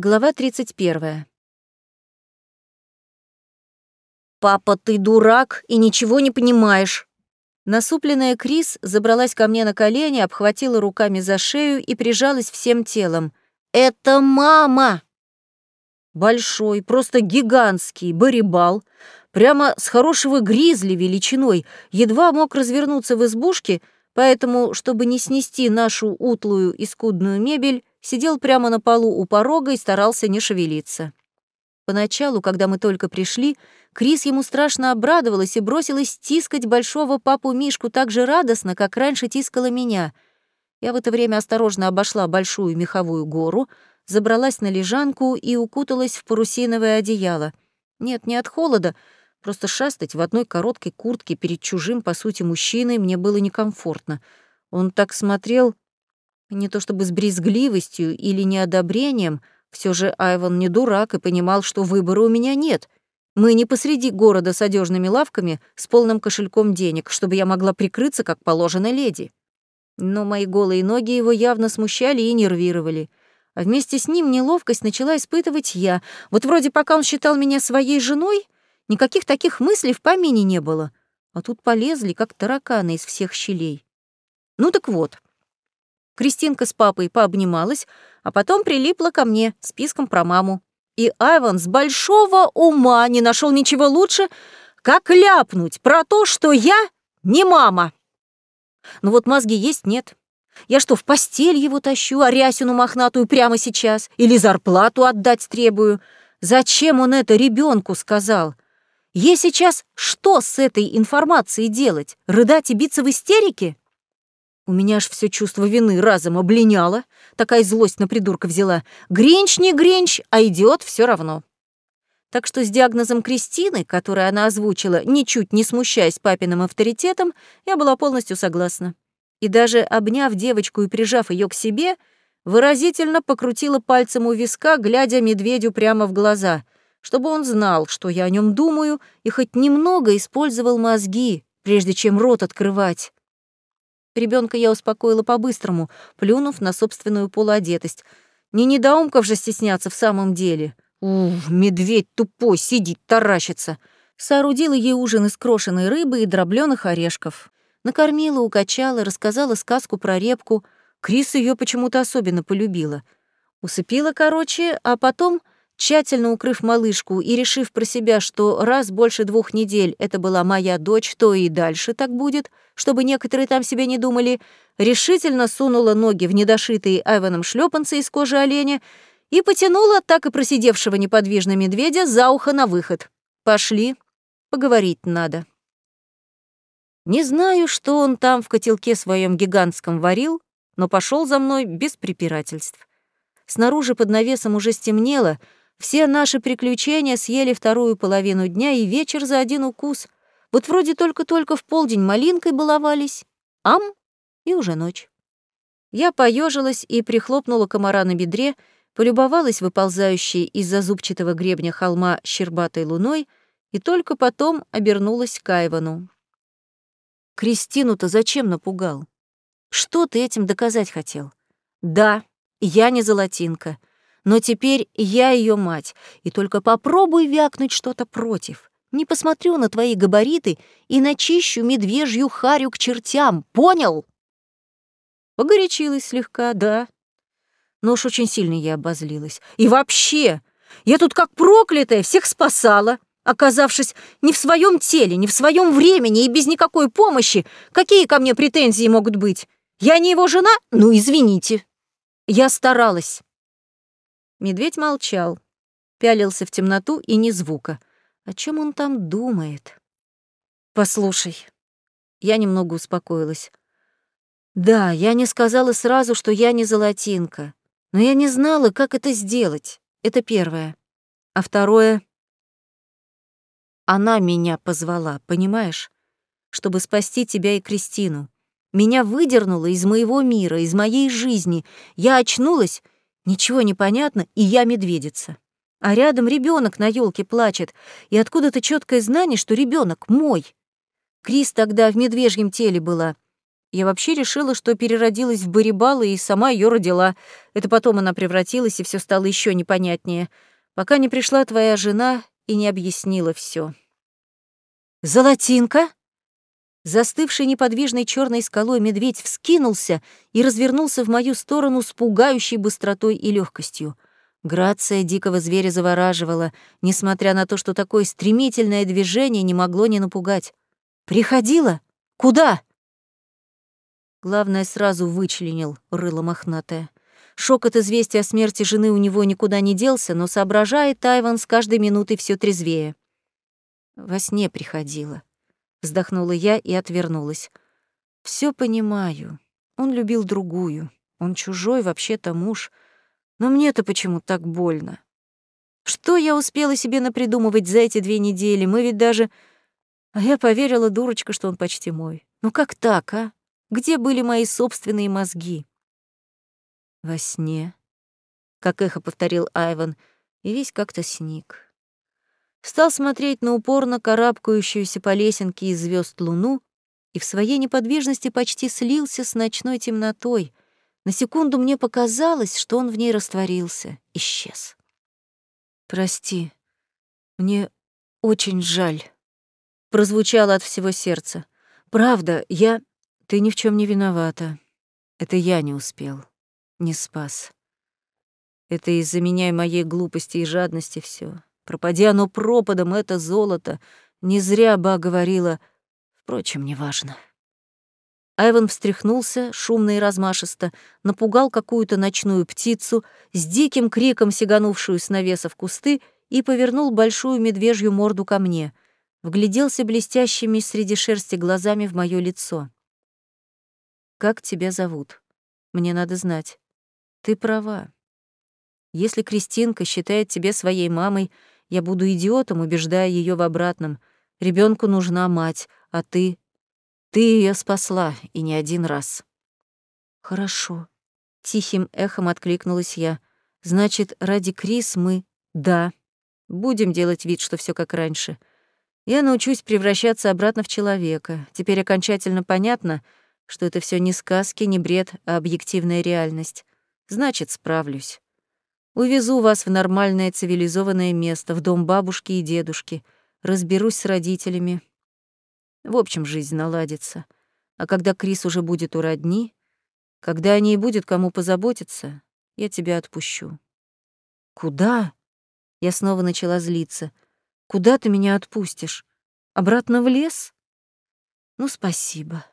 Глава 31. «Папа, ты дурак и ничего не понимаешь!» Насупленная Крис забралась ко мне на колени, обхватила руками за шею и прижалась всем телом. «Это мама!» Большой, просто гигантский барибал, прямо с хорошего гризли величиной, едва мог развернуться в избушке, поэтому, чтобы не снести нашу утлую и скудную мебель, сидел прямо на полу у порога и старался не шевелиться. Поначалу, когда мы только пришли, Крис ему страшно обрадовалась и бросилась тискать большого папу Мишку так же радостно, как раньше тискала меня. Я в это время осторожно обошла большую меховую гору, забралась на лежанку и укуталась в парусиновое одеяло. Нет, не от холода, просто шастать в одной короткой куртке перед чужим, по сути, мужчиной мне было некомфортно. Он так смотрел не то чтобы с брезгливостью или неодобрением, все же Айван не дурак и понимал, что выбора у меня нет. Мы не посреди города с одежными лавками с полным кошельком денег, чтобы я могла прикрыться, как положено леди. Но мои голые ноги его явно смущали и нервировали. А вместе с ним неловкость начала испытывать я. Вот вроде пока он считал меня своей женой, никаких таких мыслей в помине не было. А тут полезли, как тараканы из всех щелей. Ну так вот, Кристинка с папой пообнималась, а потом прилипла ко мне списком про маму. И Айван с большого ума не нашел ничего лучше, как ляпнуть про то, что я не мама. Ну вот мозги есть нет. Я что, в постель его тащу, а рясину мохнатую прямо сейчас? Или зарплату отдать требую? Зачем он это ребенку сказал? Ей сейчас что с этой информацией делать? Рыдать и биться в истерике? У меня аж все чувство вины разом облиняло. Такая злость на придурка взяла. Гринч не гринч, а идиот все равно. Так что с диагнозом Кристины, который она озвучила, ничуть не смущаясь папиным авторитетом, я была полностью согласна. И даже обняв девочку и прижав ее к себе, выразительно покрутила пальцем у виска, глядя медведю прямо в глаза, чтобы он знал, что я о нем думаю, и хоть немного использовал мозги, прежде чем рот открывать. Ребенка я успокоила по-быстрому, плюнув на собственную полуодетость. Не недоумков же стесняться в самом деле. Ух, медведь тупой, сидит, таращится. Соорудила ей ужин из крошеной рыбы и дробленых орешков. Накормила, укачала, рассказала сказку про репку. Крис ее почему-то особенно полюбила. Усыпила, короче, а потом Тщательно укрыв малышку и решив про себя, что раз больше двух недель это была моя дочь, то и дальше так будет, чтобы некоторые там себе не думали, решительно сунула ноги в недошитые Айваном шлепанцы из кожи оленя и потянула так и просидевшего неподвижно медведя за ухо на выход. «Пошли, поговорить надо». Не знаю, что он там в котелке своем гигантском варил, но пошел за мной без препирательств. Снаружи под навесом уже стемнело — все наши приключения съели вторую половину дня и вечер за один укус. Вот вроде только-только в полдень малинкой баловались. Ам, и уже ночь. Я поежилась и прихлопнула комара на бедре, полюбовалась выползающей из-за зубчатого гребня холма щербатой луной и только потом обернулась к Айвану. «Кристину-то зачем напугал? Что ты этим доказать хотел? Да, я не золотинка, но теперь я ее мать, и только попробуй вякнуть что-то против. Не посмотрю на твои габариты и начищу медвежью харю к чертям, понял? Погорячилась слегка, да. Но уж очень сильно я обозлилась. И вообще, я тут как проклятая всех спасала, оказавшись не в своем теле, не в своем времени и без никакой помощи. Какие ко мне претензии могут быть? Я не его жена? Ну, извините. Я старалась. Медведь молчал, пялился в темноту и ни звука. О чем он там думает? «Послушай». Я немного успокоилась. «Да, я не сказала сразу, что я не золотинка, но я не знала, как это сделать. Это первое. А второе... Она меня позвала, понимаешь? Чтобы спасти тебя и Кристину. Меня выдернуло из моего мира, из моей жизни. Я очнулась Ничего не понятно, и я медведица. А рядом ребенок на елке плачет, и откуда-то четкое знание, что ребенок мой. Крис тогда в медвежьем теле была. Я вообще решила, что переродилась в Барибала и сама ее родила. Это потом она превратилась, и все стало еще непонятнее. Пока не пришла твоя жена и не объяснила все. «Золотинка?» Застывший неподвижной черной скалой медведь вскинулся и развернулся в мою сторону с пугающей быстротой и легкостью. Грация дикого зверя завораживала, несмотря на то, что такое стремительное движение не могло не напугать. «Приходила? Куда?» Главное, сразу вычленил рыло мохнатое. Шок от известия о смерти жены у него никуда не делся, но соображает Тайван с каждой минутой все трезвее. Во сне приходила. Вздохнула я и отвернулась. Все понимаю. Он любил другую. Он чужой, вообще-то муж. Но мне-то почему так больно? Что я успела себе напридумывать за эти две недели? Мы ведь даже... А я поверила, дурочка, что он почти мой. Ну как так, а? Где были мои собственные мозги? Во сне, как эхо повторил Айван, и весь как-то сник. Стал смотреть на упорно карабкающуюся по лесенке из звезд луну и в своей неподвижности почти слился с ночной темнотой. На секунду мне показалось, что он в ней растворился, исчез. «Прости, мне очень жаль», — прозвучало от всего сердца. «Правда, я...» Ты ни в чем не виновата. Это я не успел, не спас. Это из-за меня и моей глупости и жадности все. Пропади оно пропадом, это золото. Не зря Ба говорила. Впрочем, неважно. Айван встряхнулся, шумно и размашисто, напугал какую-то ночную птицу, с диким криком сиганувшую с навеса в кусты, и повернул большую медвежью морду ко мне. Вгляделся блестящими среди шерсти глазами в мое лицо. Как тебя зовут? Мне надо знать. Ты права. Если Кристинка считает тебя своей мамой, я буду идиотом, убеждая ее в обратном. Ребенку нужна мать, а ты... Ты ее спасла, и не один раз. Хорошо. Тихим эхом откликнулась я. Значит, ради Крис мы... Да. Будем делать вид, что все как раньше. Я научусь превращаться обратно в человека. Теперь окончательно понятно — что это все не сказки, не бред, а объективная реальность. Значит, справлюсь. Увезу вас в нормальное цивилизованное место, в дом бабушки и дедушки. Разберусь с родителями. В общем, жизнь наладится. А когда Крис уже будет у родни, когда о ней будет кому позаботиться, я тебя отпущу. Куда? Я снова начала злиться. Куда ты меня отпустишь? Обратно в лес? Ну, спасибо.